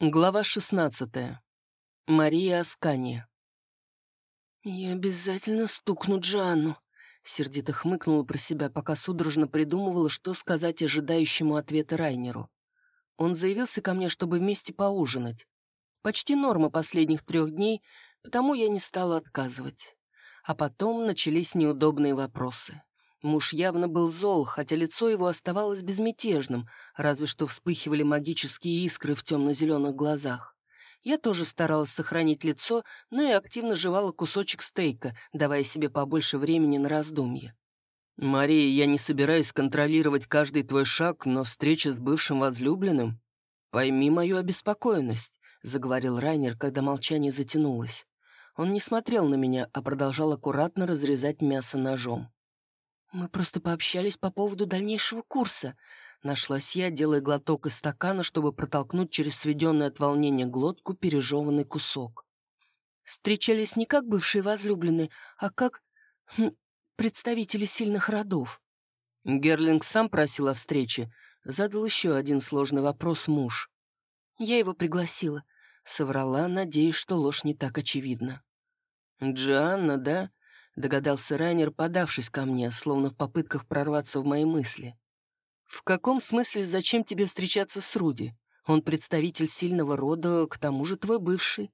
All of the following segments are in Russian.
Глава 16. Мария Аскания. «Я обязательно стукну Джанну», — сердито хмыкнула про себя, пока судорожно придумывала, что сказать ожидающему ответа Райнеру. Он заявился ко мне, чтобы вместе поужинать. Почти норма последних трех дней, потому я не стала отказывать. А потом начались неудобные вопросы. Муж явно был зол, хотя лицо его оставалось безмятежным, разве что вспыхивали магические искры в темно-зеленых глазах. Я тоже старалась сохранить лицо, но и активно жевала кусочек стейка, давая себе побольше времени на раздумье. «Мария, я не собираюсь контролировать каждый твой шаг, но встреча с бывшим возлюбленным...» «Пойми мою обеспокоенность», — заговорил Райнер, когда молчание затянулось. Он не смотрел на меня, а продолжал аккуратно разрезать мясо ножом. «Мы просто пообщались по поводу дальнейшего курса», — нашлась я, делая глоток из стакана, чтобы протолкнуть через сведенную от волнения глотку пережеванный кусок. Встречались не как бывшие возлюбленные, а как хм, представители сильных родов. Герлинг сам просил о встрече. Задал еще один сложный вопрос муж. Я его пригласила. Соврала, надеясь, что ложь не так очевидна. «Джанна, да?» Догадался Райнер, подавшись ко мне, словно в попытках прорваться в мои мысли. «В каком смысле зачем тебе встречаться с Руди? Он представитель сильного рода, к тому же твой бывший.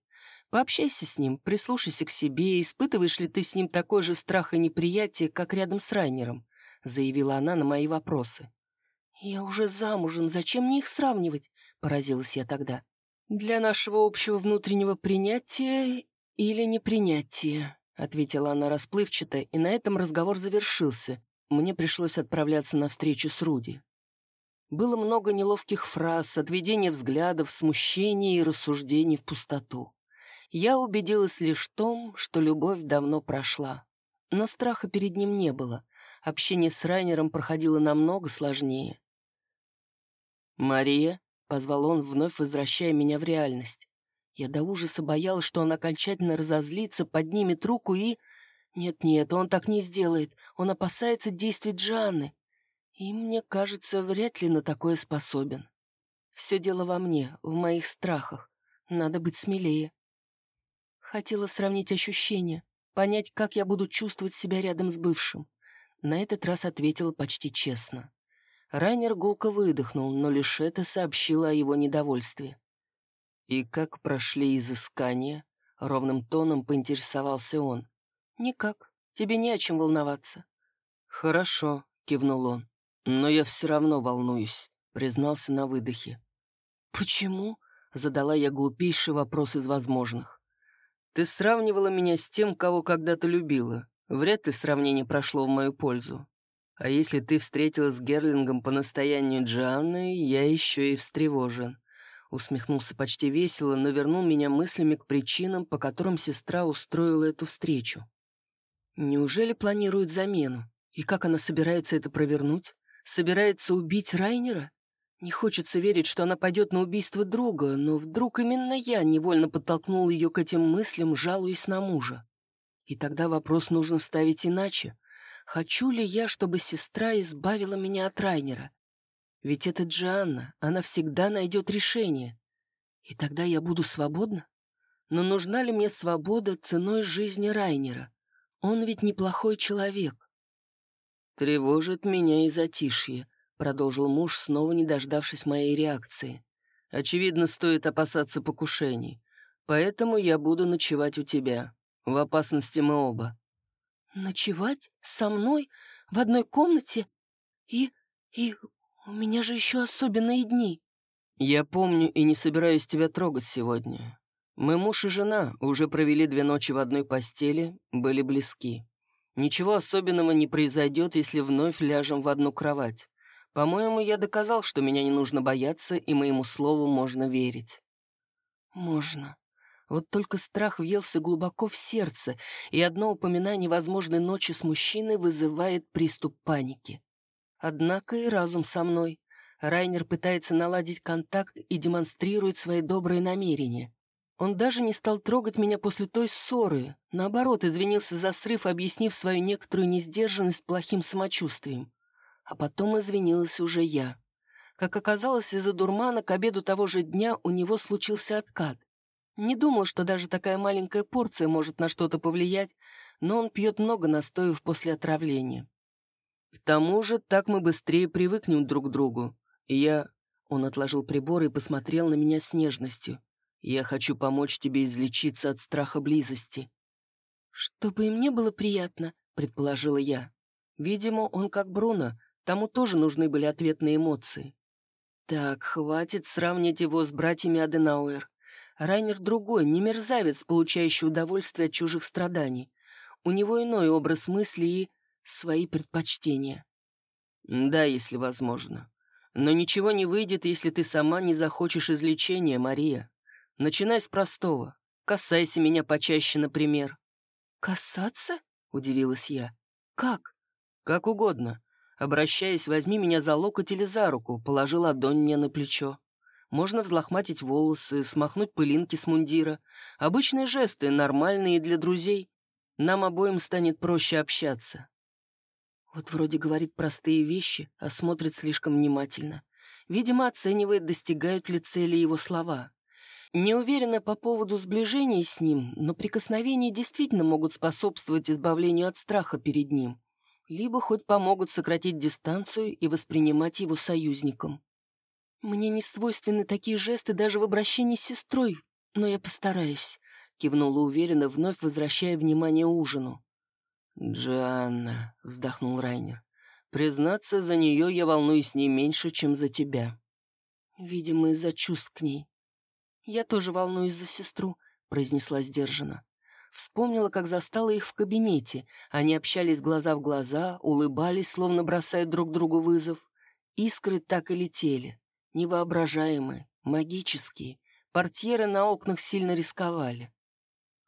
Пообщайся с ним, прислушайся к себе, испытываешь ли ты с ним такой же страх и неприятие, как рядом с Райнером», заявила она на мои вопросы. «Я уже замужем, зачем мне их сравнивать?» поразилась я тогда. «Для нашего общего внутреннего принятия или непринятия», — ответила она расплывчато, и на этом разговор завершился. Мне пришлось отправляться на встречу с Руди. Было много неловких фраз, отведения взглядов, смущений и рассуждений в пустоту. Я убедилась лишь в том, что любовь давно прошла. Но страха перед ним не было. Общение с Райнером проходило намного сложнее. «Мария», — позвал он, вновь возвращая меня в реальность. Я до ужаса боялась, что он окончательно разозлится, поднимет руку и... Нет-нет, он так не сделает. Он опасается действий Джанны. И, мне кажется, вряд ли на такое способен. Все дело во мне, в моих страхах. Надо быть смелее. Хотела сравнить ощущения, понять, как я буду чувствовать себя рядом с бывшим. На этот раз ответила почти честно. Райнер гулко выдохнул, но лишь это сообщило о его недовольстве. «И как прошли изыскания?» — ровным тоном поинтересовался он. «Никак. Тебе не о чем волноваться». «Хорошо», — кивнул он. «Но я все равно волнуюсь», — признался на выдохе. «Почему?» — задала я глупейший вопрос из возможных. «Ты сравнивала меня с тем, кого когда-то любила. Вряд ли сравнение прошло в мою пользу. А если ты встретилась с Герлингом по настоянию Джоанны, я еще и встревожен. Усмехнулся почти весело, но вернул меня мыслями к причинам, по которым сестра устроила эту встречу. Неужели планирует замену? И как она собирается это провернуть? Собирается убить Райнера? Не хочется верить, что она пойдет на убийство друга, но вдруг именно я невольно подтолкнул ее к этим мыслям, жалуясь на мужа. И тогда вопрос нужно ставить иначе. Хочу ли я, чтобы сестра избавила меня от Райнера? Ведь это Джанна, она всегда найдет решение. И тогда я буду свободна? Но нужна ли мне свобода ценой жизни Райнера? Он ведь неплохой человек. «Тревожит меня и затишье», — продолжил муж, снова не дождавшись моей реакции. «Очевидно, стоит опасаться покушений. Поэтому я буду ночевать у тебя. В опасности мы оба». «Ночевать? Со мной? В одной комнате? И... и «У меня же еще особенные дни». «Я помню и не собираюсь тебя трогать сегодня. Мы муж и жена, уже провели две ночи в одной постели, были близки. Ничего особенного не произойдет, если вновь ляжем в одну кровать. По-моему, я доказал, что меня не нужно бояться, и моему слову можно верить». «Можно», вот только страх въелся глубоко в сердце, и одно упоминание возможной ночи с мужчиной вызывает приступ паники. Однако и разум со мной. Райнер пытается наладить контакт и демонстрирует свои добрые намерения. Он даже не стал трогать меня после той ссоры. Наоборот, извинился за срыв, объяснив свою некоторую несдержанность плохим самочувствием. А потом извинилась уже я. Как оказалось, из-за дурмана к обеду того же дня у него случился откат. Не думал, что даже такая маленькая порция может на что-то повлиять, но он пьет много настоев после отравления. К тому же так мы быстрее привыкнем друг к другу. И я... Он отложил прибор и посмотрел на меня с нежностью. «Я хочу помочь тебе излечиться от страха близости». «Чтобы им не было приятно», — предположила я. Видимо, он как Бруно, тому тоже нужны были ответные эмоции. Так, хватит сравнивать его с братьями Аденауэр. Райнер другой, не мерзавец, получающий удовольствие от чужих страданий. У него иной образ мысли и свои предпочтения. Да, если возможно. Но ничего не выйдет, если ты сама не захочешь излечения, Мария. Начинай с простого. Касайся меня почаще, например. «Касаться?» — удивилась я. «Как?» «Как угодно. Обращаясь, возьми меня за локоть или за руку, положи ладонь мне на плечо. Можно взлохматить волосы, смахнуть пылинки с мундира. Обычные жесты, нормальные для друзей. Нам обоим станет проще общаться. Вот вроде говорит простые вещи, а смотрит слишком внимательно. Видимо, оценивает, достигают ли цели его слова. Не уверена по поводу сближения с ним, но прикосновения действительно могут способствовать избавлению от страха перед ним. Либо хоть помогут сократить дистанцию и воспринимать его союзником. Мне не свойственны такие жесты даже в обращении с сестрой, но я постараюсь, кивнула уверенно, вновь возвращая внимание ужину. «Джанна», — вздохнул Райнер, — «признаться, за нее я волнуюсь не меньше, чем за тебя». Видимо, из-за чувств к ней. «Я тоже волнуюсь за сестру», — произнесла сдержанно. Вспомнила, как застала их в кабинете. Они общались глаза в глаза, улыбались, словно бросая друг другу вызов. Искры так и летели. Невоображаемые, магические. Портьеры на окнах сильно рисковали.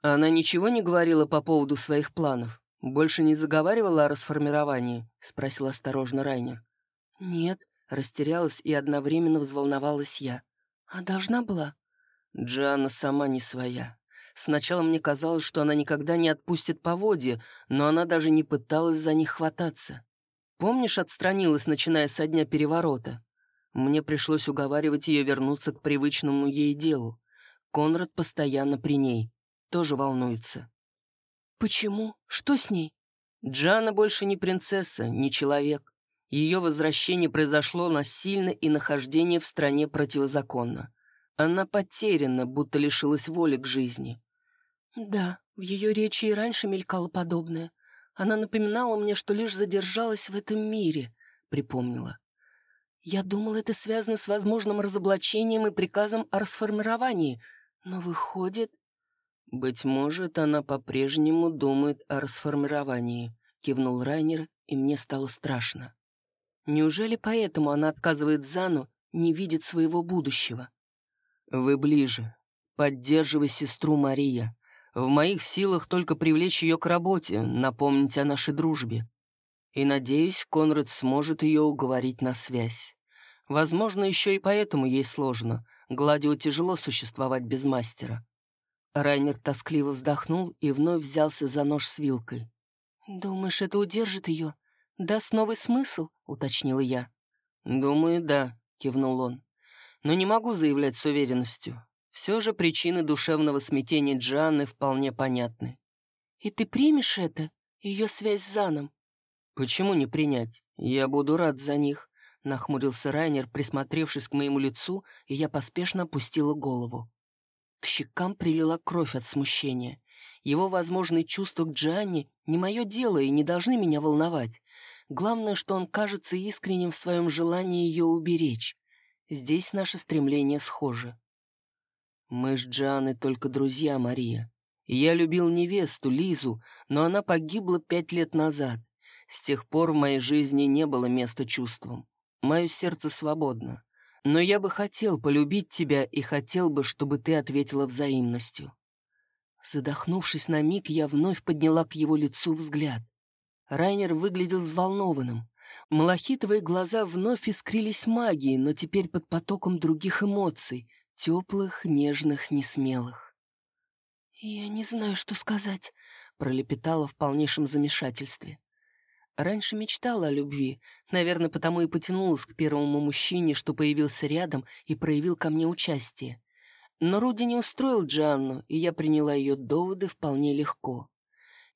Она ничего не говорила по поводу своих планов? «Больше не заговаривала о расформировании?» — спросил осторожно Райнер. «Нет», — растерялась и одновременно взволновалась я. «А должна была?» Джанна сама не своя. Сначала мне казалось, что она никогда не отпустит поводья, но она даже не пыталась за них хвататься. Помнишь, отстранилась, начиная со дня переворота? Мне пришлось уговаривать ее вернуться к привычному ей делу. Конрад постоянно при ней. Тоже волнуется. «Почему? Что с ней?» Джана больше не принцесса, не человек. Ее возвращение произошло насильно и нахождение в стране противозаконно. Она потеряна, будто лишилась воли к жизни. Да, в ее речи и раньше мелькало подобное. Она напоминала мне, что лишь задержалась в этом мире, припомнила. Я думала, это связано с возможным разоблачением и приказом о расформировании, но выходит... «Быть может, она по-прежнему думает о расформировании», — кивнул Райнер, и мне стало страшно. Неужели поэтому она отказывает Зану, не видит своего будущего? «Вы ближе. Поддерживай сестру Мария. В моих силах только привлечь ее к работе, напомнить о нашей дружбе. И, надеюсь, Конрад сможет ее уговорить на связь. Возможно, еще и поэтому ей сложно. Гладио тяжело существовать без мастера. Райнер тоскливо вздохнул и вновь взялся за нож с вилкой. «Думаешь, это удержит ее? Даст новый смысл?» — уточнила я. «Думаю, да», — кивнул он. «Но не могу заявлять с уверенностью. Все же причины душевного смятения Джанны вполне понятны». «И ты примешь это? Ее связь с Заном?» «Почему не принять? Я буду рад за них», — нахмурился Райнер, присмотревшись к моему лицу, и я поспешно опустила голову. К щекам прилила кровь от смущения. Его возможные чувства к Джанни не мое дело и не должны меня волновать. Главное, что он кажется искренним в своем желании ее уберечь. Здесь наши стремления схожи. Мы с Джанной только друзья, Мария. Я любил невесту, Лизу, но она погибла пять лет назад. С тех пор в моей жизни не было места чувствам. Мое сердце свободно. Но я бы хотел полюбить тебя и хотел бы, чтобы ты ответила взаимностью». Задохнувшись на миг, я вновь подняла к его лицу взгляд. Райнер выглядел взволнованным. Малахитовые глаза вновь искрились магией, но теперь под потоком других эмоций, теплых, нежных, несмелых. «Я не знаю, что сказать», — пролепетала в полнейшем замешательстве. Раньше мечтала о любви, Наверное, потому и потянулась к первому мужчине, что появился рядом и проявил ко мне участие. Но Руди не устроил Джанну, и я приняла ее доводы вполне легко.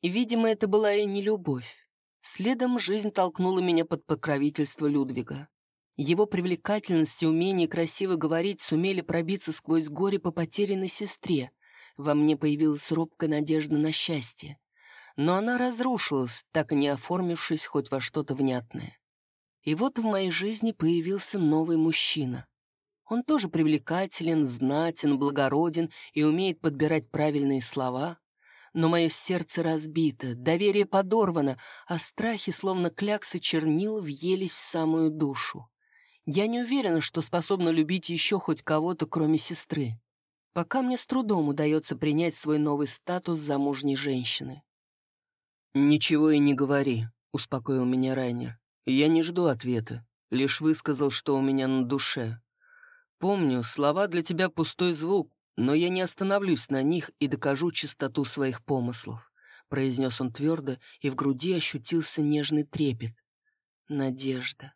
И, видимо, это была и не любовь. Следом жизнь толкнула меня под покровительство Людвига. Его привлекательность и умение красиво говорить сумели пробиться сквозь горе по потерянной сестре. Во мне появилась робкая надежда на счастье. Но она разрушилась, так и не оформившись хоть во что-то внятное. И вот в моей жизни появился новый мужчина. Он тоже привлекателен, знатен, благороден и умеет подбирать правильные слова. Но мое сердце разбито, доверие подорвано, а страхи, словно кляксы чернил, въелись в самую душу. Я не уверена, что способна любить еще хоть кого-то, кроме сестры. Пока мне с трудом удается принять свой новый статус замужней женщины. «Ничего и не говори», — успокоил меня Райнер. «Я не жду ответа, лишь высказал, что у меня на душе. Помню, слова для тебя пустой звук, но я не остановлюсь на них и докажу чистоту своих помыслов», — произнес он твердо, и в груди ощутился нежный трепет. Надежда.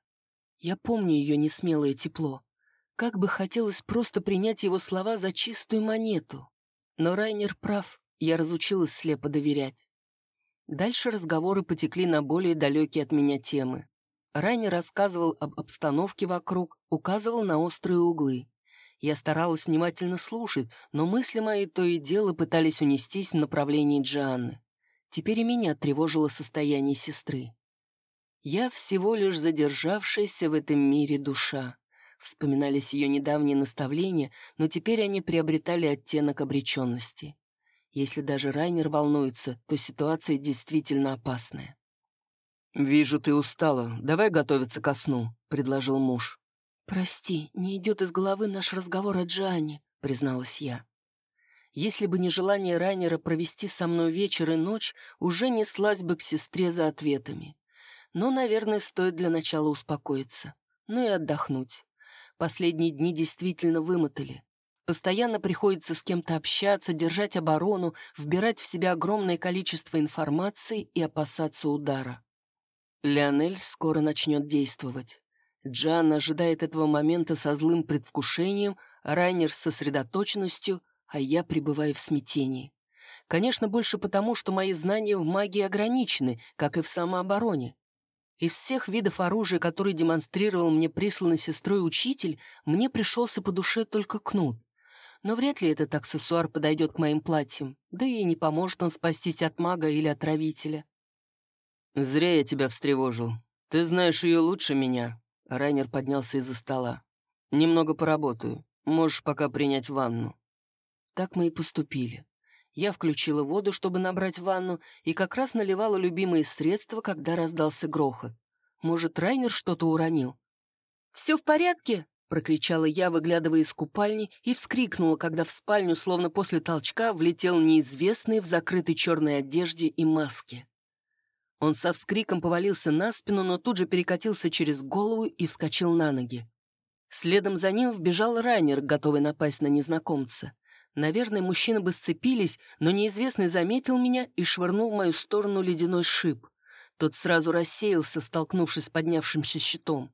Я помню ее несмелое тепло. Как бы хотелось просто принять его слова за чистую монету. Но Райнер прав, я разучилась слепо доверять. Дальше разговоры потекли на более далекие от меня темы. Райнер рассказывал об обстановке вокруг, указывал на острые углы. Я старалась внимательно слушать, но мысли мои то и дело пытались унестись в направлении Джианны. Теперь и меня тревожило состояние сестры. Я всего лишь задержавшаяся в этом мире душа. Вспоминались ее недавние наставления, но теперь они приобретали оттенок обреченности. Если даже Райнер волнуется, то ситуация действительно опасная. «Вижу, ты устала. Давай готовиться ко сну», — предложил муж. «Прости, не идет из головы наш разговор о Джоанне», — призналась я. Если бы не желание Райнера провести со мной вечер и ночь, уже неслась бы к сестре за ответами. Но, наверное, стоит для начала успокоиться. Ну и отдохнуть. Последние дни действительно вымотали. Постоянно приходится с кем-то общаться, держать оборону, вбирать в себя огромное количество информации и опасаться удара. Леонель скоро начнет действовать. Джан ожидает этого момента со злым предвкушением, Райнер с сосредоточенностью, а я пребываю в смятении. Конечно, больше потому, что мои знания в магии ограничены, как и в самообороне. Из всех видов оружия, которые демонстрировал мне присланный сестрой учитель, мне пришелся по душе только кнут. Но вряд ли этот аксессуар подойдет к моим платьям, да и не поможет он спастись от мага или отравителя. «Зря я тебя встревожил. Ты знаешь ее лучше меня». Райнер поднялся из-за стола. «Немного поработаю. Можешь пока принять ванну». Так мы и поступили. Я включила воду, чтобы набрать ванну, и как раз наливала любимые средства, когда раздался грохот. Может, Райнер что-то уронил? «Все в порядке?» — прокричала я, выглядывая из купальни, и вскрикнула, когда в спальню, словно после толчка, влетел неизвестный в закрытой черной одежде и маске. Он со вскриком повалился на спину, но тут же перекатился через голову и вскочил на ноги. Следом за ним вбежал раннер, готовый напасть на незнакомца. Наверное, мужчины бы сцепились, но неизвестный заметил меня и швырнул в мою сторону ледяной шип. Тот сразу рассеялся, столкнувшись с поднявшимся щитом.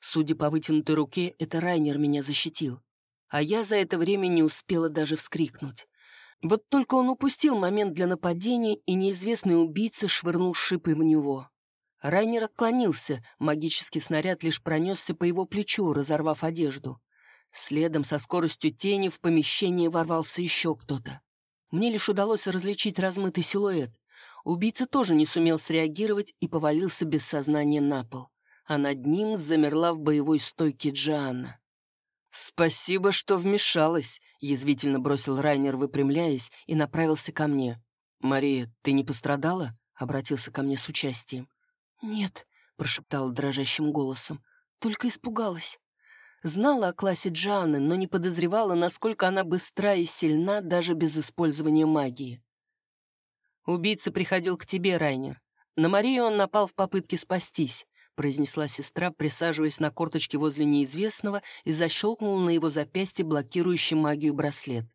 Судя по вытянутой руке, это Райнер меня защитил. А я за это время не успела даже вскрикнуть. Вот только он упустил момент для нападения, и неизвестный убийца швырнул шипы в него. Райнер отклонился, магический снаряд лишь пронесся по его плечу, разорвав одежду. Следом со скоростью тени в помещение ворвался еще кто-то. Мне лишь удалось различить размытый силуэт. Убийца тоже не сумел среагировать и повалился без сознания на пол а над ним замерла в боевой стойке Джоанна. «Спасибо, что вмешалась», — язвительно бросил Райнер, выпрямляясь, и направился ко мне. «Мария, ты не пострадала?» — обратился ко мне с участием. «Нет», — прошептала дрожащим голосом, — «только испугалась». Знала о классе Джоанны, но не подозревала, насколько она быстра и сильна даже без использования магии. «Убийца приходил к тебе, Райнер. На Марию он напал в попытке спастись произнесла сестра, присаживаясь на корточке возле неизвестного и защелкнула на его запястье блокирующий магию браслет.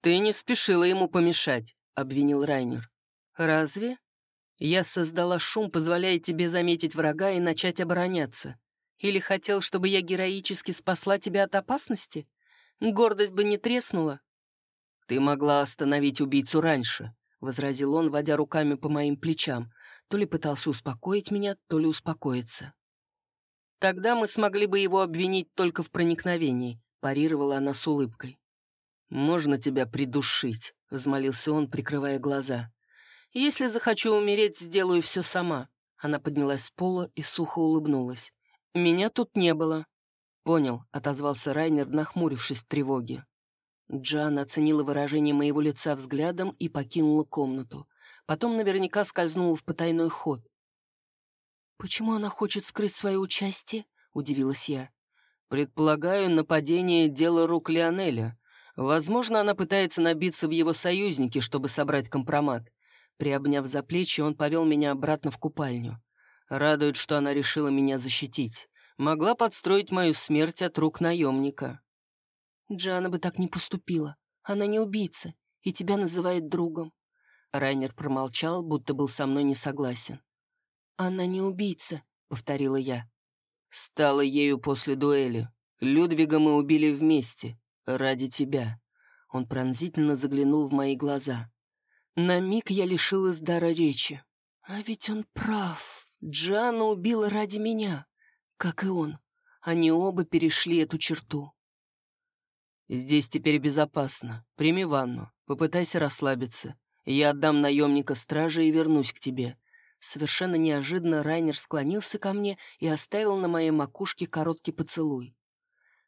«Ты не спешила ему помешать», — обвинил Райнер. «Разве?» Я создала шум, позволяя тебе заметить врага и начать обороняться. Или хотел, чтобы я героически спасла тебя от опасности? Гордость бы не треснула. Ты могла остановить убийцу раньше, — возразил он, водя руками по моим плечам. То ли пытался успокоить меня, то ли успокоиться. Тогда мы смогли бы его обвинить только в проникновении, — парировала она с улыбкой. «Можно тебя придушить», — взмолился он, прикрывая глаза. «Если захочу умереть, сделаю все сама». Она поднялась с пола и сухо улыбнулась. «Меня тут не было». «Понял», — отозвался Райнер, нахмурившись в тревоге. Джан оценила выражение моего лица взглядом и покинула комнату. Потом наверняка скользнула в потайной ход. «Почему она хочет скрыть свое участие?» — удивилась я. «Предполагаю, нападение — дело рук Лионеля. Возможно, она пытается набиться в его союзники, чтобы собрать компромат. Приобняв за плечи, он повел меня обратно в купальню. Радует, что она решила меня защитить. Могла подстроить мою смерть от рук наемника. Джана бы так не поступила. Она не убийца, и тебя называет другом. Райнер промолчал, будто был со мной не согласен. «Она не убийца», — повторила я. «Стала ею после дуэли. Людвига мы убили вместе. Ради тебя». Он пронзительно заглянул в мои глаза. На миг я лишилась дара речи. А ведь он прав. Джана убила ради меня, как и он. Они оба перешли эту черту. «Здесь теперь безопасно. Прими ванну. Попытайся расслабиться. Я отдам наемника стражи и вернусь к тебе». Совершенно неожиданно Райнер склонился ко мне и оставил на моей макушке короткий поцелуй.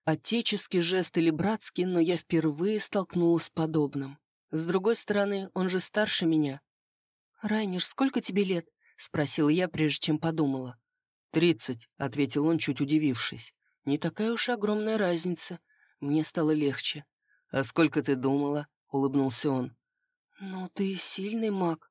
Отеческий жест или братский, но я впервые столкнулась с подобным. С другой стороны, он же старше меня. «Райнер, сколько тебе лет?» — спросила я, прежде чем подумала. «Тридцать», — ответил он, чуть удивившись. «Не такая уж огромная разница. Мне стало легче. «А сколько ты думала?» — улыбнулся он. «Ну, ты сильный маг.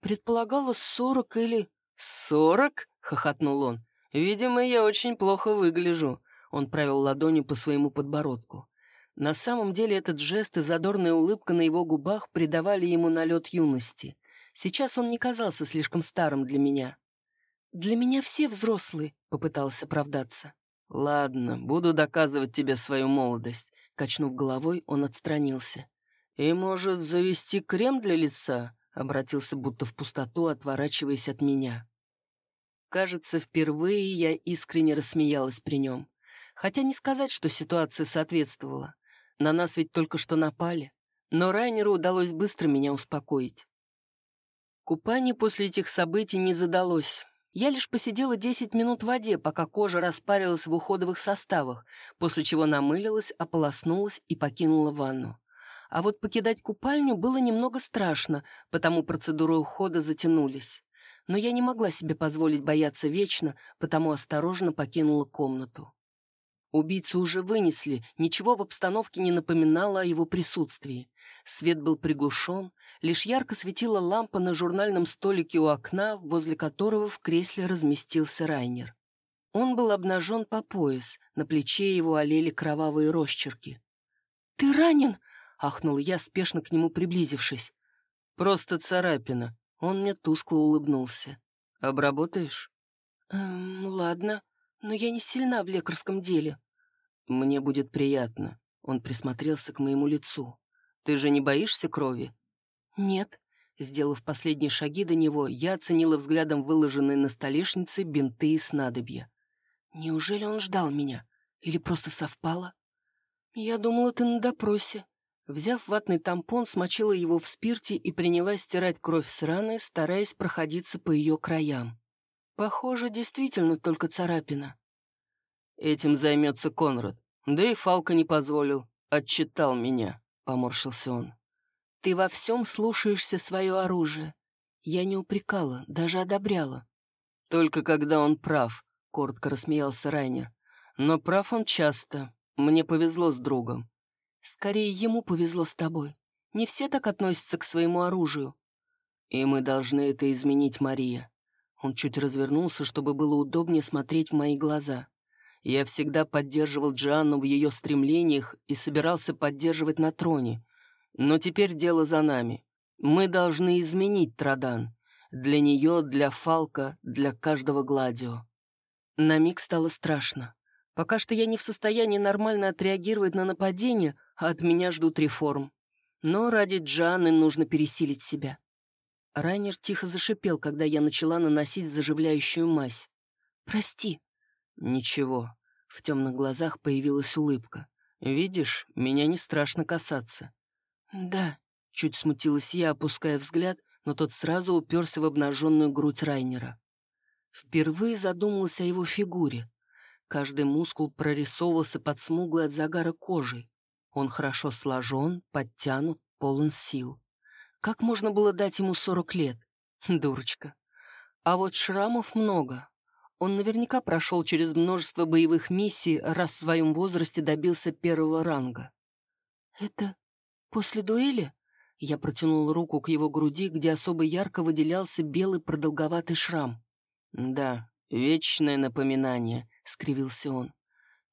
Предполагала сорок или...» «Сорок?» — хохотнул он. «Видимо, я очень плохо выгляжу». Он провел ладонью по своему подбородку. На самом деле этот жест и задорная улыбка на его губах придавали ему налет юности. Сейчас он не казался слишком старым для меня. «Для меня все взрослые», — попытался оправдаться. «Ладно, буду доказывать тебе свою молодость», — качнув головой, он отстранился. «И, может, завести крем для лица?» — обратился будто в пустоту, отворачиваясь от меня. Кажется, впервые я искренне рассмеялась при нем. Хотя не сказать, что ситуация соответствовала. На нас ведь только что напали. Но Райнеру удалось быстро меня успокоить. Купание после этих событий не задалось. Я лишь посидела 10 минут в воде, пока кожа распарилась в уходовых составах, после чего намылилась, ополоснулась и покинула ванну. А вот покидать купальню было немного страшно, потому процедуры ухода затянулись. Но я не могла себе позволить бояться вечно, потому осторожно покинула комнату. Убийцу уже вынесли, ничего в обстановке не напоминало о его присутствии. Свет был приглушен, Лишь ярко светила лампа на журнальном столике у окна, возле которого в кресле разместился Райнер. Он был обнажен по пояс, на плече его олели кровавые росчерки. «Ты ранен?» — ахнул я, спешно к нему приблизившись. «Просто царапина». Он мне тускло улыбнулся. «Обработаешь?» «Эм, ладно, но я не сильна в лекарском деле». «Мне будет приятно». Он присмотрелся к моему лицу. «Ты же не боишься крови?» «Нет». Сделав последние шаги до него, я оценила взглядом выложенные на столешнице бинты и снадобья. «Неужели он ждал меня? Или просто совпало?» «Я думала, ты на допросе». Взяв ватный тампон, смочила его в спирте и принялась стирать кровь с раны, стараясь проходиться по ее краям. Похоже, действительно только царапина. «Этим займется Конрад. Да и Фалка не позволил. Отчитал меня», — поморщился он. Ты во всем слушаешься свое оружие. Я не упрекала, даже одобряла. Только когда он прав, — коротко рассмеялся Райнер. Но прав он часто. Мне повезло с другом. Скорее, ему повезло с тобой. Не все так относятся к своему оружию. И мы должны это изменить, Мария. Он чуть развернулся, чтобы было удобнее смотреть в мои глаза. Я всегда поддерживал Джанну в ее стремлениях и собирался поддерживать на троне, но теперь дело за нами. Мы должны изменить Традан. Для нее, для Фалка, для каждого Гладио. На миг стало страшно. Пока что я не в состоянии нормально отреагировать на нападение, а от меня ждут реформ. Но ради Джаны нужно пересилить себя. Райнер тихо зашипел, когда я начала наносить заживляющую мазь. «Прости». «Ничего». В темных глазах появилась улыбка. «Видишь, меня не страшно касаться». «Да», — чуть смутилась я, опуская взгляд, но тот сразу уперся в обнаженную грудь Райнера. Впервые задумалась о его фигуре. Каждый мускул прорисовывался под смуглой от загара кожей. Он хорошо сложен, подтянут, полон сил. Как можно было дать ему сорок лет? Дурочка. А вот шрамов много. Он наверняка прошел через множество боевых миссий, раз в своем возрасте добился первого ранга. «Это после дуэли?» Я протянул руку к его груди, где особо ярко выделялся белый продолговатый шрам. «Да, вечное напоминание», — скривился он.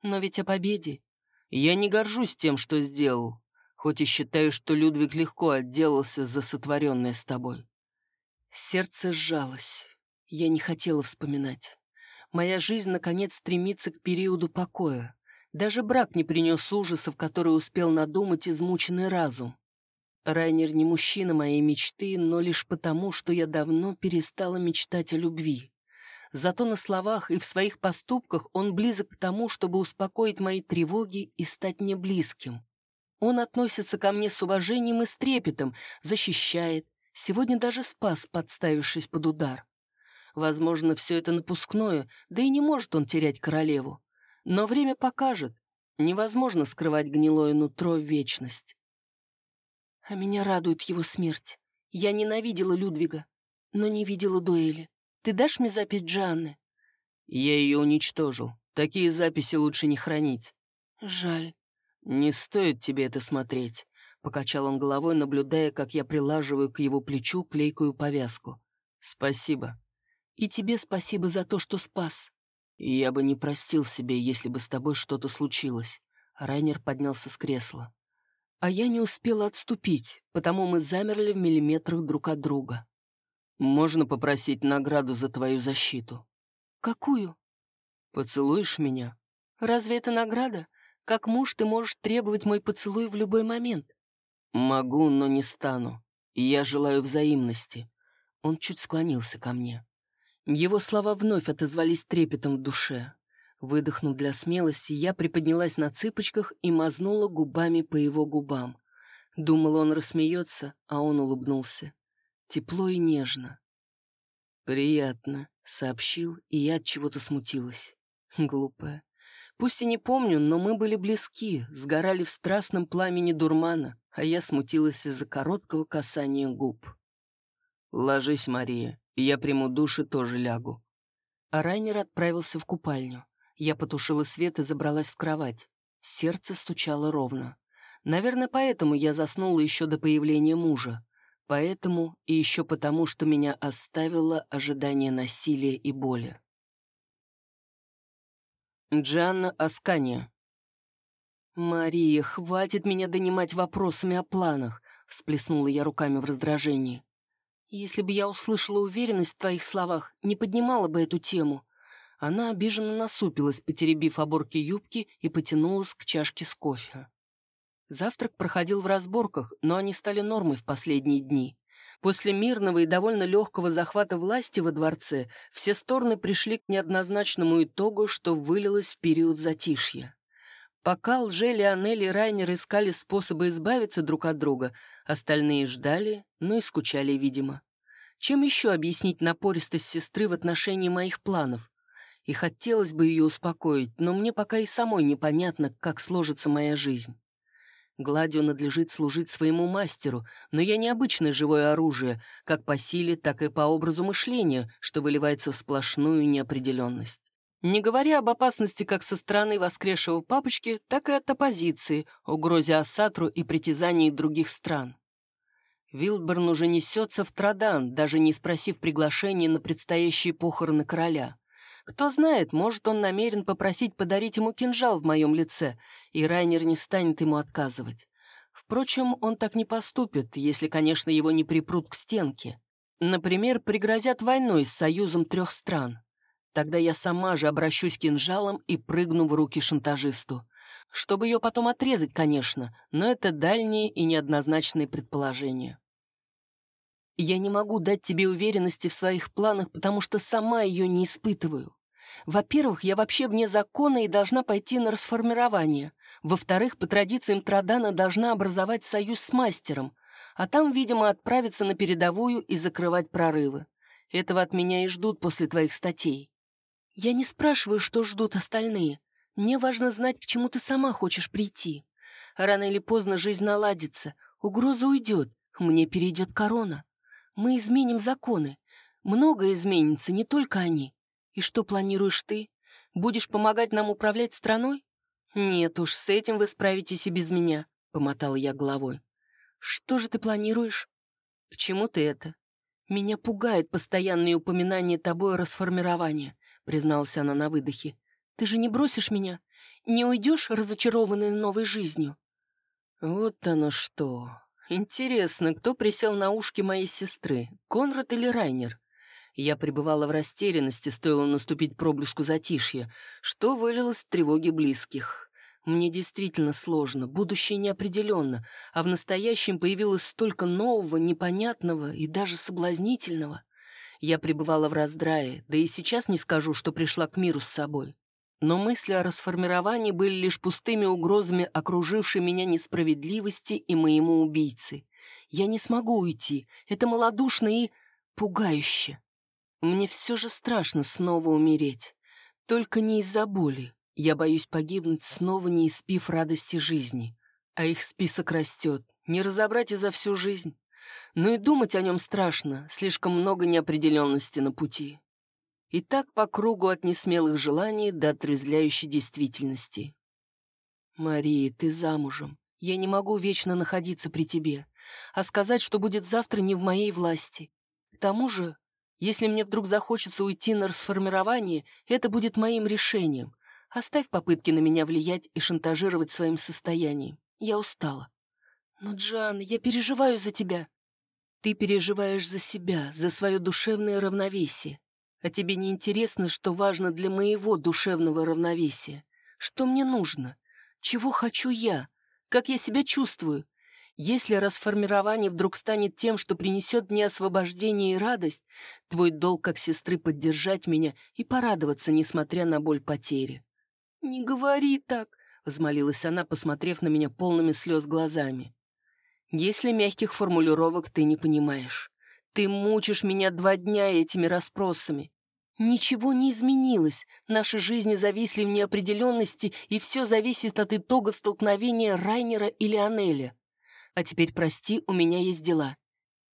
«Но ведь о победе. Я не горжусь тем, что сделал хоть и считаю, что Людвиг легко отделался за сотворенное с тобой. Сердце сжалось. Я не хотела вспоминать. Моя жизнь, наконец, стремится к периоду покоя. Даже брак не принес ужасов, которые успел надумать измученный разум. Райнер не мужчина моей мечты, но лишь потому, что я давно перестала мечтать о любви. Зато на словах и в своих поступках он близок к тому, чтобы успокоить мои тревоги и стать мне близким. Он относится ко мне с уважением и с трепетом, защищает, сегодня даже спас, подставившись под удар. Возможно, все это напускное, да и не может он терять королеву. Но время покажет. Невозможно скрывать гнилое нутро в вечность. А меня радует его смерть. Я ненавидела Людвига, но не видела дуэли. Ты дашь мне запись Джанны? Я ее уничтожил. Такие записи лучше не хранить. Жаль. «Не стоит тебе это смотреть», — покачал он головой, наблюдая, как я прилаживаю к его плечу клейкую повязку. «Спасибо». «И тебе спасибо за то, что спас». «Я бы не простил себе, если бы с тобой что-то случилось». Райнер поднялся с кресла. А я не успела отступить, потому мы замерли в миллиметрах друг от друга. «Можно попросить награду за твою защиту?» «Какую?» «Поцелуешь меня?» «Разве это награда? Как муж ты можешь требовать мой поцелуй в любой момент. Могу, но не стану. Я желаю взаимности. Он чуть склонился ко мне. Его слова вновь отозвались трепетом в душе. Выдохнув для смелости, я приподнялась на цыпочках и мазнула губами по его губам. Думала, он рассмеется, а он улыбнулся. Тепло и нежно. «Приятно», — сообщил, и я от чего-то смутилась. Глупая. Пусть и не помню, но мы были близки, сгорали в страстном пламени дурмана, а я смутилась из-за короткого касания губ. «Ложись, Мария, я приму душ и тоже лягу». А Райнер отправился в купальню. Я потушила свет и забралась в кровать. Сердце стучало ровно. Наверное, поэтому я заснула еще до появления мужа. Поэтому и еще потому, что меня оставило ожидание насилия и боли. Джанна Аскания. «Мария, хватит меня донимать вопросами о планах», — всплеснула я руками в раздражении. «Если бы я услышала уверенность в твоих словах, не поднимала бы эту тему». Она обиженно насупилась, потеребив оборки юбки, и потянулась к чашке с кофе. Завтрак проходил в разборках, но они стали нормой в последние дни. После мирного и довольно легкого захвата власти во дворце все стороны пришли к неоднозначному итогу, что вылилось в период затишья. Пока лже Леонель и Райнер искали способы избавиться друг от друга, остальные ждали, но и скучали, видимо. Чем еще объяснить напористость сестры в отношении моих планов? И хотелось бы ее успокоить, но мне пока и самой непонятно, как сложится моя жизнь. Гладио надлежит служить своему мастеру, но я не обычное живое оружие, как по силе, так и по образу мышления, что выливается в сплошную неопределенность. Не говоря об опасности как со стороны воскресшего папочки, так и от оппозиции, угрозе Ассатру и притязаний других стран. Вилдберн уже несется в Традан, даже не спросив приглашения на предстоящие похороны короля. Кто знает, может, он намерен попросить подарить ему кинжал в моем лице, и Райнер не станет ему отказывать. Впрочем, он так не поступит, если, конечно, его не припрут к стенке. Например, пригрозят войной с союзом трех стран. Тогда я сама же обращусь кинжалом и прыгну в руки шантажисту. Чтобы ее потом отрезать, конечно, но это дальние и неоднозначные предположения. Я не могу дать тебе уверенности в своих планах, потому что сама ее не испытываю. Во-первых, я вообще вне закона и должна пойти на расформирование. Во-вторых, по традициям Традана должна образовать союз с мастером, а там, видимо, отправиться на передовую и закрывать прорывы. Этого от меня и ждут после твоих статей. Я не спрашиваю, что ждут остальные. Мне важно знать, к чему ты сама хочешь прийти. Рано или поздно жизнь наладится, угроза уйдет, мне перейдет корона. Мы изменим законы. Многое изменится, не только они. И что планируешь ты? Будешь помогать нам управлять страной? Нет уж, с этим вы справитесь и без меня, — помотала я головой. Что же ты планируешь? К чему ты это? Меня пугает постоянные упоминания тобой о расформировании, призналась она на выдохе. Ты же не бросишь меня? Не уйдешь, разочарованной новой жизнью?» «Вот оно что. Интересно, кто присел на ушки моей сестры, Конрад или Райнер?» Я пребывала в растерянности, стоило наступить проблеску затишья, что вылилось в тревоги близких. Мне действительно сложно, будущее неопределенно, а в настоящем появилось столько нового, непонятного и даже соблазнительного. Я пребывала в раздрае, да и сейчас не скажу, что пришла к миру с собой. Но мысли о расформировании были лишь пустыми угрозами окружившей меня несправедливости и моему убийце. Я не смогу уйти, это малодушно и пугающе. Мне все же страшно снова умереть. Только не из-за боли. Я боюсь погибнуть, снова не испив радости жизни. А их список растет. Не разобрать и за всю жизнь. Но и думать о нем страшно, слишком много неопределенности на пути. И так по кругу от несмелых желаний до отрезвляющей действительности. «Мария, ты замужем. Я не могу вечно находиться при тебе. А сказать, что будет завтра, не в моей власти. К тому же, если мне вдруг захочется уйти на расформирование, это будет моим решением. Оставь попытки на меня влиять и шантажировать своим состоянием. Я устала. Но, Джан, я переживаю за тебя. Ты переживаешь за себя, за свое душевное равновесие. А тебе не интересно, что важно для моего душевного равновесия? Что мне нужно? Чего хочу я? Как я себя чувствую? Если расформирование вдруг станет тем, что принесет мне освобождение и радость, твой долг как сестры поддержать меня и порадоваться, несмотря на боль потери. «Не говори так», — взмолилась она, посмотрев на меня полными слез глазами. «Если мягких формулировок ты не понимаешь. Ты мучишь меня два дня этими расспросами. Ничего не изменилось, наши жизни зависли в неопределенности, и все зависит от итога столкновения Райнера и Леонеля. А теперь, прости, у меня есть дела.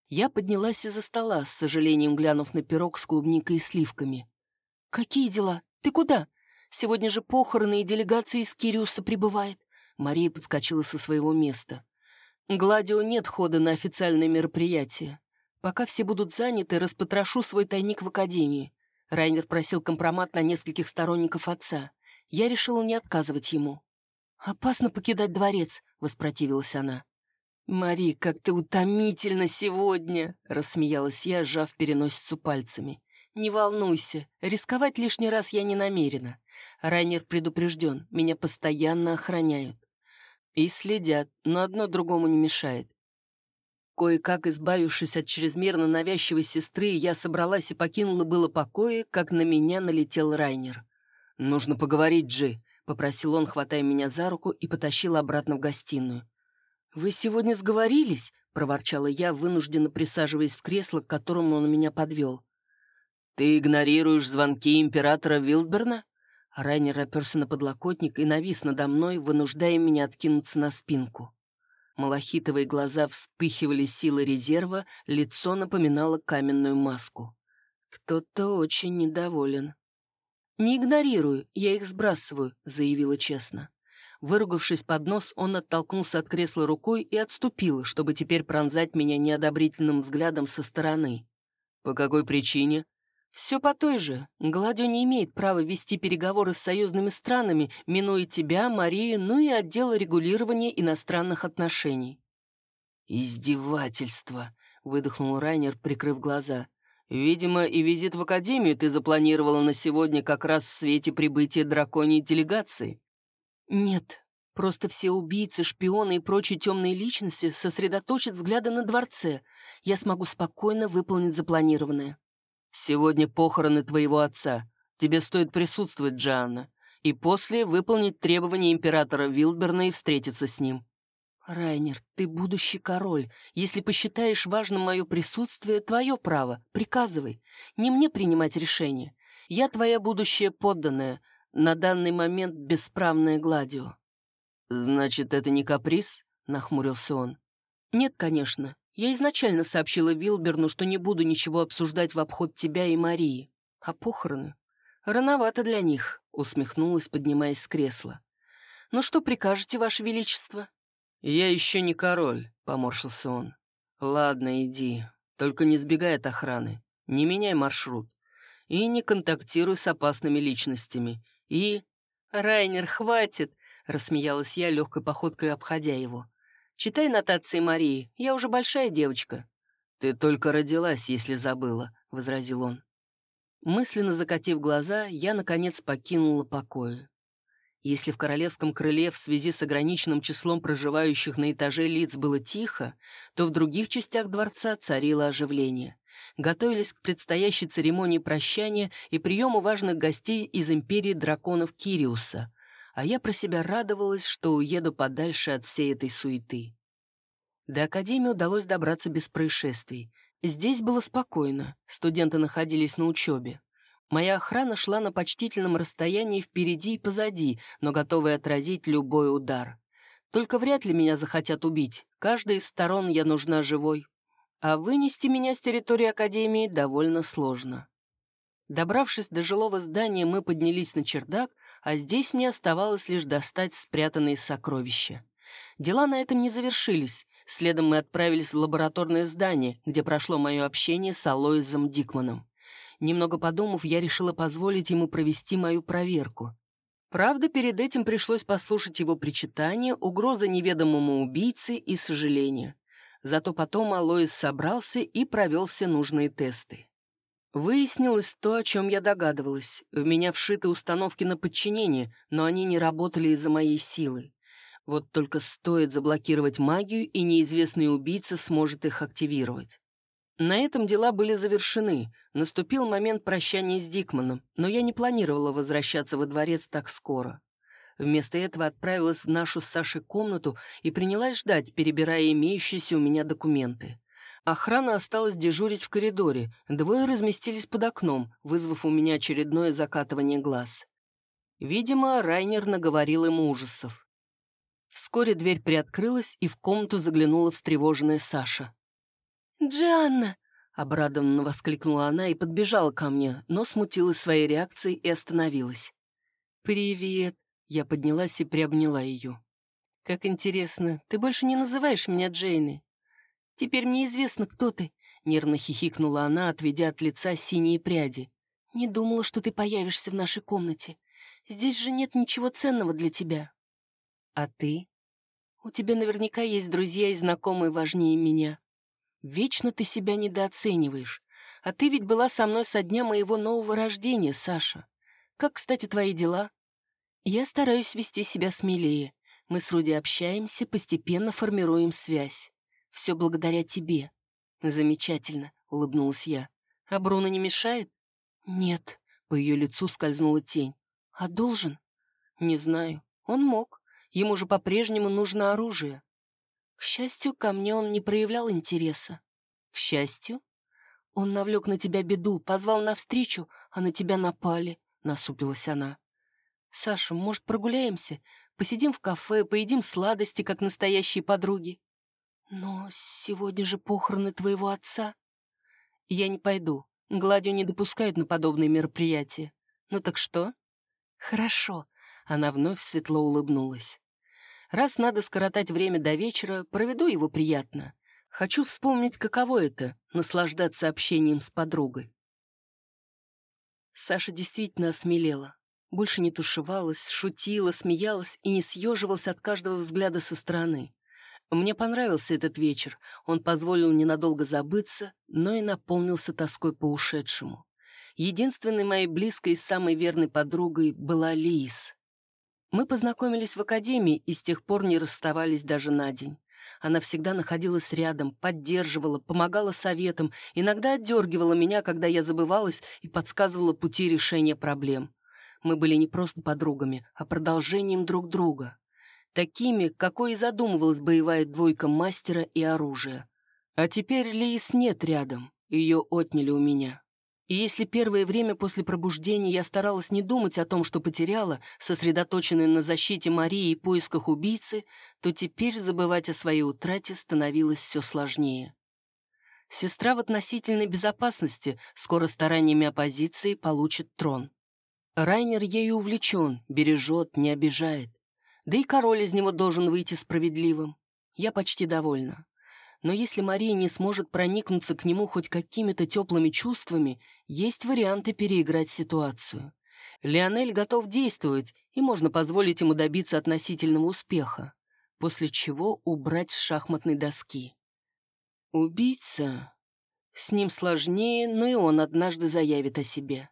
Я поднялась из-за стола, с сожалением глянув на пирог с клубникой и сливками. «Какие дела? Ты куда? Сегодня же похороны, и делегация из Кириуса прибывает». Мария подскочила со своего места. «Гладио нет хода на официальные мероприятия. Пока все будут заняты, распотрошу свой тайник в академии. Райнер просил компромат на нескольких сторонников отца. Я решила не отказывать ему. «Опасно покидать дворец», — воспротивилась она. «Мари, как ты утомительна сегодня!» — рассмеялась я, сжав переносицу пальцами. «Не волнуйся, рисковать лишний раз я не намерена. Райнер предупрежден, меня постоянно охраняют. И следят, но одно другому не мешает. Кое-как избавившись от чрезмерно навязчивой сестры, я собралась и покинула было покои, как на меня налетел Райнер. «Нужно поговорить, Джи», — попросил он, хватая меня за руку и потащил обратно в гостиную. «Вы сегодня сговорились?» — проворчала я, вынужденно присаживаясь в кресло, к которому он меня подвел. «Ты игнорируешь звонки императора Вилдберна?» Райнер оперся на подлокотник и навис надо мной, вынуждая меня откинуться на спинку. Малахитовые глаза вспыхивали силой резерва, лицо напоминало каменную маску. Кто-то очень недоволен. «Не игнорирую, я их сбрасываю», — заявила честно. Выругавшись под нос, он оттолкнулся от кресла рукой и отступил, чтобы теперь пронзать меня неодобрительным взглядом со стороны. «По какой причине?» Все по той же. Гладио не имеет права вести переговоры с союзными странами, минуя тебя, Марию, ну и отдел регулирования иностранных отношений. Издевательство. выдохнул Райнер, прикрыв глаза. «Видимо, и визит в Академию ты запланировала на сегодня как раз в свете прибытия драконьей делегации». «Нет, просто все убийцы, шпионы и прочие темные личности сосредоточат взгляды на дворце. Я смогу спокойно выполнить запланированное». «Сегодня похороны твоего отца. Тебе стоит присутствовать, Джоанна, и после выполнить требования императора Вилберна и встретиться с ним». «Райнер, ты будущий король. Если посчитаешь важным мое присутствие, твое право. Приказывай. Не мне принимать решение. Я твоя будущая подданная, на данный момент бесправная Гладио». «Значит, это не каприз?» — нахмурился он. «Нет, конечно. Я изначально сообщила Вилберну, что не буду ничего обсуждать в обход тебя и Марии. А похороны? Рановато для них», — усмехнулась, поднимаясь с кресла. «Ну что прикажете, Ваше Величество?» «Я еще не король», — поморщился он. «Ладно, иди. Только не сбегай от охраны. Не меняй маршрут. И не контактируй с опасными личностями. И...» «Райнер, хватит!» — рассмеялась я, легкой походкой обходя его. «Читай нотации Марии. Я уже большая девочка». «Ты только родилась, если забыла», — возразил он. Мысленно закатив глаза, я, наконец, покинула покои. Если в королевском крыле в связи с ограниченным числом проживающих на этаже лиц было тихо, то в других частях дворца царило оживление. Готовились к предстоящей церемонии прощания и приему важных гостей из империи драконов Кириуса, а я про себя радовалась, что уеду подальше от всей этой суеты. До Академии удалось добраться без происшествий. Здесь было спокойно, студенты находились на учебе. Моя охрана шла на почтительном расстоянии впереди и позади, но готовая отразить любой удар. Только вряд ли меня захотят убить. Каждой из сторон я нужна живой. А вынести меня с территории Академии довольно сложно. Добравшись до жилого здания, мы поднялись на чердак, а здесь мне оставалось лишь достать спрятанные сокровища. Дела на этом не завершились. Следом мы отправились в лабораторное здание, где прошло мое общение с Алоизом Дикманом. Немного подумав, я решила позволить ему провести мою проверку. Правда, перед этим пришлось послушать его причитания, угрозы неведомому убийце и сожаления. Зато потом Алоис собрался и провел все нужные тесты. Выяснилось то, о чем я догадывалась. В меня вшиты установки на подчинение, но они не работали из-за моей силы. Вот только стоит заблокировать магию, и неизвестный убийца сможет их активировать. На этом дела были завершены. Наступил момент прощания с Дикманом, но я не планировала возвращаться во дворец так скоро. Вместо этого отправилась в нашу с Сашей комнату и принялась ждать, перебирая имеющиеся у меня документы. Охрана осталась дежурить в коридоре, двое разместились под окном, вызвав у меня очередное закатывание глаз. Видимо, Райнер наговорил ему ужасов. Вскоре дверь приоткрылась, и в комнату заглянула встревоженная Саша. «Джанна!» — обрадованно воскликнула она и подбежала ко мне, но смутилась своей реакцией и остановилась. «Привет!» — я поднялась и приобняла ее. «Как интересно, ты больше не называешь меня Джейной. Теперь мне известно, кто ты», — нервно хихикнула она, отведя от лица синие пряди. «Не думала, что ты появишься в нашей комнате. Здесь же нет ничего ценного для тебя». «А ты?» «У тебя наверняка есть друзья и знакомые важнее меня». Вечно ты себя недооцениваешь. А ты ведь была со мной со дня моего нового рождения, Саша. Как, кстати, твои дела? Я стараюсь вести себя смелее. Мы с Руди общаемся, постепенно формируем связь. Все благодаря тебе. Замечательно, улыбнулась я. А Бруно не мешает? Нет, по ее лицу скользнула тень. А должен? Не знаю. Он мог. Ему же по-прежнему нужно оружие. К счастью, ко мне он не проявлял интереса. К счастью? Он навлек на тебя беду, позвал навстречу, а на тебя напали, — насупилась она. Саша, может, прогуляемся? Посидим в кафе, поедим сладости, как настоящие подруги. Но сегодня же похороны твоего отца. Я не пойду. Гладью не допускают на подобные мероприятия. Ну так что? Хорошо. Она вновь светло улыбнулась. Раз надо скоротать время до вечера, проведу его приятно. Хочу вспомнить, каково это — наслаждаться общением с подругой. Саша действительно осмелела. Больше не тушевалась, шутила, смеялась и не съеживалась от каждого взгляда со стороны. Мне понравился этот вечер. Он позволил ненадолго забыться, но и наполнился тоской по ушедшему. Единственной моей близкой и самой верной подругой была Лиис. Мы познакомились в академии и с тех пор не расставались даже на день. Она всегда находилась рядом, поддерживала, помогала советам, иногда отдергивала меня, когда я забывалась, и подсказывала пути решения проблем. Мы были не просто подругами, а продолжением друг друга. Такими, какой и задумывалась боевая двойка мастера и оружия. А теперь Лиис нет рядом, ее отняли у меня. И если первое время после пробуждения я старалась не думать о том, что потеряла, сосредоточенная на защите Марии и поисках убийцы, то теперь забывать о своей утрате становилось все сложнее. Сестра в относительной безопасности, скоро стараниями оппозиции получит трон. Райнер ею увлечен, бережет, не обижает. Да и король из него должен выйти справедливым. Я почти довольна. Но если Мария не сможет проникнуться к нему хоть какими-то теплыми чувствами, есть варианты переиграть ситуацию. Леонель готов действовать, и можно позволить ему добиться относительного успеха, после чего убрать с шахматной доски. Убийца. С ним сложнее, но и он однажды заявит о себе.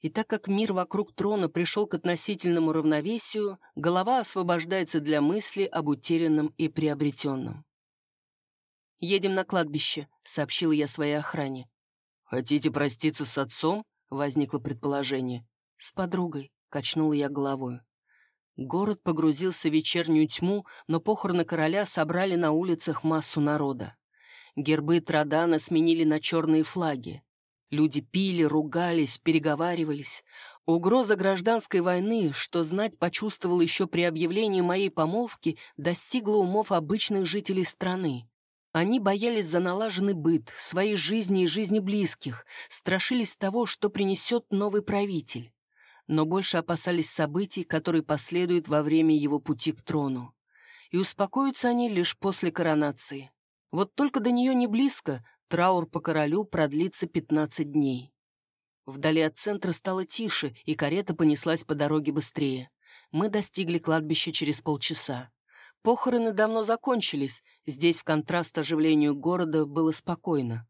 И так как мир вокруг трона пришел к относительному равновесию, голова освобождается для мысли об утерянном и приобретенном. «Едем на кладбище», — сообщила я своей охране. «Хотите проститься с отцом?» — возникло предположение. «С подругой», — качнула я головой. Город погрузился в вечернюю тьму, но похороны короля собрали на улицах массу народа. Гербы Традана сменили на черные флаги. Люди пили, ругались, переговаривались. Угроза гражданской войны, что знать почувствовал еще при объявлении моей помолвки, достигла умов обычных жителей страны. Они боялись за налаженный быт, своей жизни и жизни близких, страшились того, что принесет новый правитель. Но больше опасались событий, которые последуют во время его пути к трону. И успокоятся они лишь после коронации. Вот только до нее не близко, траур по королю продлится 15 дней. Вдали от центра стало тише, и карета понеслась по дороге быстрее. Мы достигли кладбища через полчаса. Похороны давно закончились, здесь в контраст оживлению города было спокойно.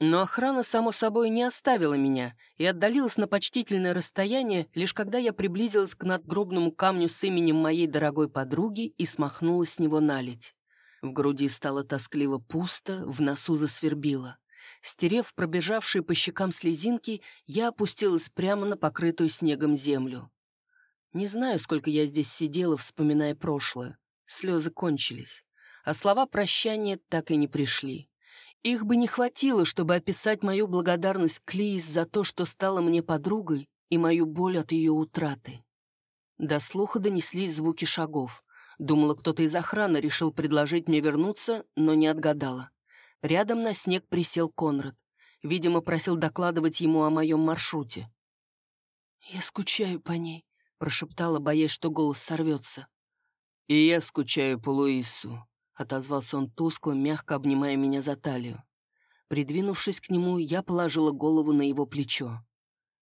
Но охрана, само собой, не оставила меня и отдалилась на почтительное расстояние, лишь когда я приблизилась к надгробному камню с именем моей дорогой подруги и смахнула с него наледь. В груди стало тоскливо пусто, в носу засвербило. Стерев пробежавшие по щекам слезинки, я опустилась прямо на покрытую снегом землю. Не знаю, сколько я здесь сидела, вспоминая прошлое. Слезы кончились, а слова прощания так и не пришли. Их бы не хватило, чтобы описать мою благодарность Клиис за то, что стала мне подругой, и мою боль от ее утраты. До слуха донеслись звуки шагов. Думала, кто-то из охраны решил предложить мне вернуться, но не отгадала. Рядом на снег присел Конрад. Видимо, просил докладывать ему о моем маршруте. «Я скучаю по ней», — прошептала, боясь, что голос сорвется. «И я скучаю по Луису», — отозвался он тускло, мягко обнимая меня за талию. Придвинувшись к нему, я положила голову на его плечо.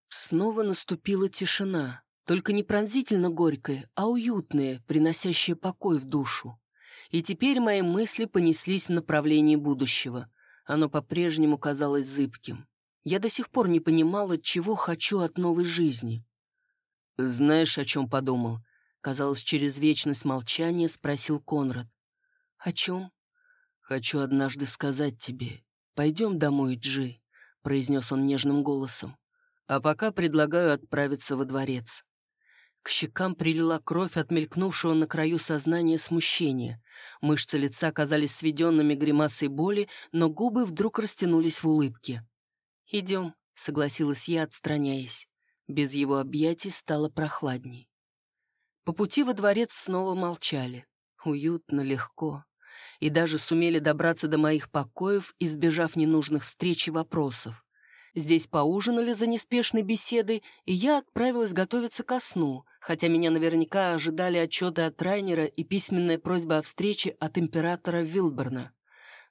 Снова наступила тишина, только не пронзительно горькая, а уютная, приносящая покой в душу. И теперь мои мысли понеслись в направлении будущего. Оно по-прежнему казалось зыбким. Я до сих пор не понимала, чего хочу от новой жизни. «Знаешь, о чем подумал?» Казалось, через вечность молчания спросил Конрад. «О чем?» «Хочу однажды сказать тебе. Пойдем домой, Джи», — произнес он нежным голосом. «А пока предлагаю отправиться во дворец». К щекам прилила кровь от мелькнувшего на краю сознания смущения. Мышцы лица казались сведенными гримасой боли, но губы вдруг растянулись в улыбке. «Идем», — согласилась я, отстраняясь. Без его объятий стало прохладней. По пути во дворец снова молчали. Уютно, легко. И даже сумели добраться до моих покоев, избежав ненужных встреч и вопросов. Здесь поужинали за неспешной беседой, и я отправилась готовиться ко сну, хотя меня наверняка ожидали отчеты от Райнера и письменная просьба о встрече от императора Вилберна.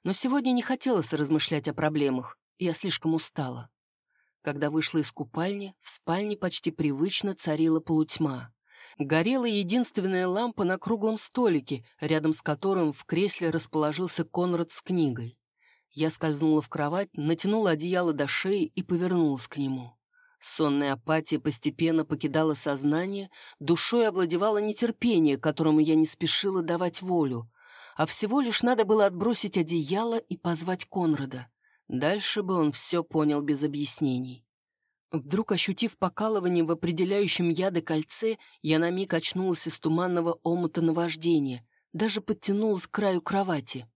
Но сегодня не хотелось размышлять о проблемах, я слишком устала. Когда вышла из купальни, в спальне почти привычно царила полутьма. горела единственная лампа на круглом столике, рядом с которым в кресле расположился Конрад с книгой. Я скользнула в кровать, натянула одеяло до шеи и повернулась к нему. Сонная апатия постепенно покидала сознание, душой овладевало нетерпение, которому я не спешила давать волю. А всего лишь надо было отбросить одеяло и позвать Конрада. Дальше бы он все понял без объяснений. Вдруг ощутив покалывание в определяющем яды кольце, я на миг очнулась из туманного омута наваждения, даже подтянулась к краю кровати.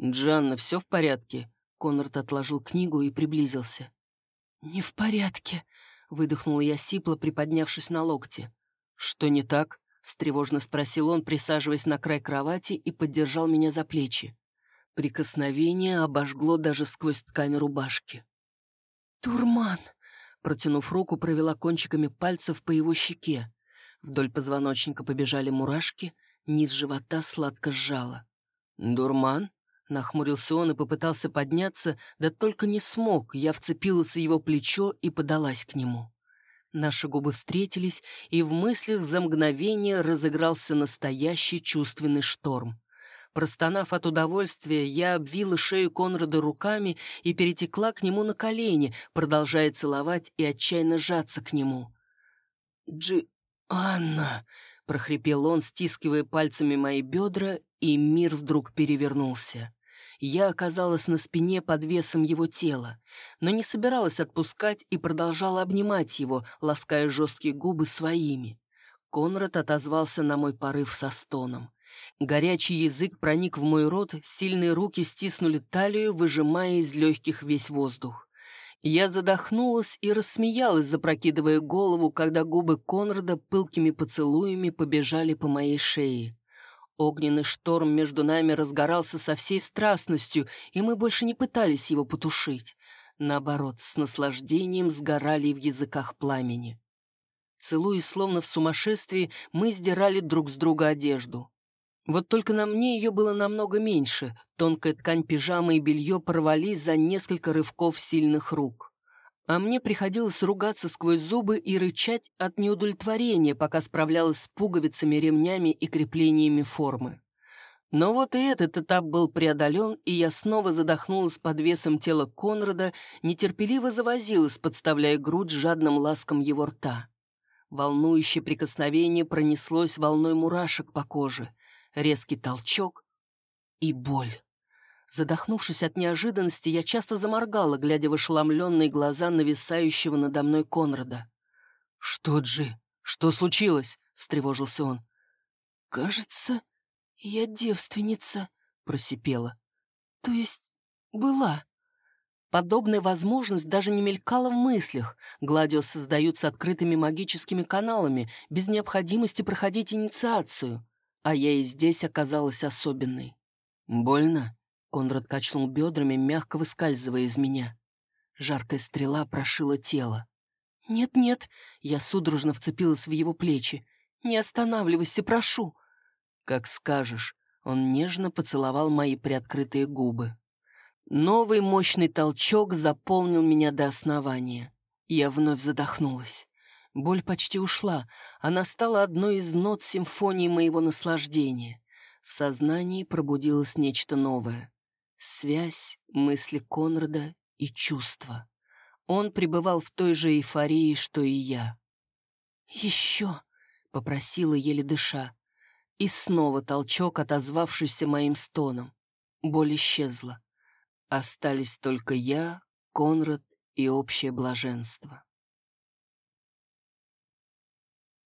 «Джанна, все в порядке?» Конрад отложил книгу и приблизился. «Не в порядке», — выдохнула я сипло, приподнявшись на локте. «Что не так?» — встревожно спросил он, присаживаясь на край кровати и поддержал меня за плечи. Прикосновение обожгло даже сквозь ткань рубашки. «Турман!» — протянув руку, провела кончиками пальцев по его щеке. Вдоль позвоночника побежали мурашки, низ живота сладко сжало. «Дурман?» Нахмурился он и попытался подняться, да только не смог. Я вцепилась в его плечо и подалась к нему. Наши губы встретились, и в мыслях за мгновение разыгрался настоящий чувственный шторм. Простонав от удовольствия, я обвила шею Конрада руками и перетекла к нему на колени, продолжая целовать и отчаянно сжаться к нему. «Джи... Анна!» — прохрипел он, стискивая пальцами мои бедра, и мир вдруг перевернулся. Я оказалась на спине под весом его тела, но не собиралась отпускать и продолжала обнимать его, лаская жесткие губы своими. Конрад отозвался на мой порыв со стоном. Горячий язык проник в мой рот, сильные руки стиснули талию, выжимая из легких весь воздух. Я задохнулась и рассмеялась, запрокидывая голову, когда губы Конрада пылкими поцелуями побежали по моей шее. Огненный шторм между нами разгорался со всей страстностью, и мы больше не пытались его потушить. Наоборот, с наслаждением сгорали в языках пламени. Целуясь словно в сумасшествии, мы сдирали друг с друга одежду. Вот только на мне ее было намного меньше, тонкая ткань пижамы и белье порвались за несколько рывков сильных рук а мне приходилось ругаться сквозь зубы и рычать от неудовлетворения, пока справлялась с пуговицами, ремнями и креплениями формы. Но вот и этот этап был преодолен, и я снова задохнулась под весом тела Конрада, нетерпеливо завозилась, подставляя грудь жадным ласком его рта. Волнующее прикосновение пронеслось волной мурашек по коже, резкий толчок и боль. Задохнувшись от неожиданности, я часто заморгала, глядя в ошеломленные глаза нависающего надо мной Конрада. «Что, Джи? Что случилось?» — встревожился он. «Кажется, я девственница», — просипела. «То есть была». Подобная возможность даже не мелькала в мыслях. Гладио создаются открытыми магическими каналами, без необходимости проходить инициацию. А я и здесь оказалась особенной. «Больно?» Конрад качнул бедрами, мягко выскальзывая из меня. Жаркая стрела прошила тело. «Нет-нет», — я судорожно вцепилась в его плечи. «Не останавливайся, прошу». «Как скажешь», — он нежно поцеловал мои приоткрытые губы. Новый мощный толчок заполнил меня до основания. Я вновь задохнулась. Боль почти ушла, она стала одной из нот симфонии моего наслаждения. В сознании пробудилось нечто новое. Связь, мысли Конрада и чувства. Он пребывал в той же эйфории, что и я. «Еще!» — попросила, еле дыша. И снова толчок, отозвавшийся моим стоном. Боль исчезла. Остались только я, Конрад и общее блаженство.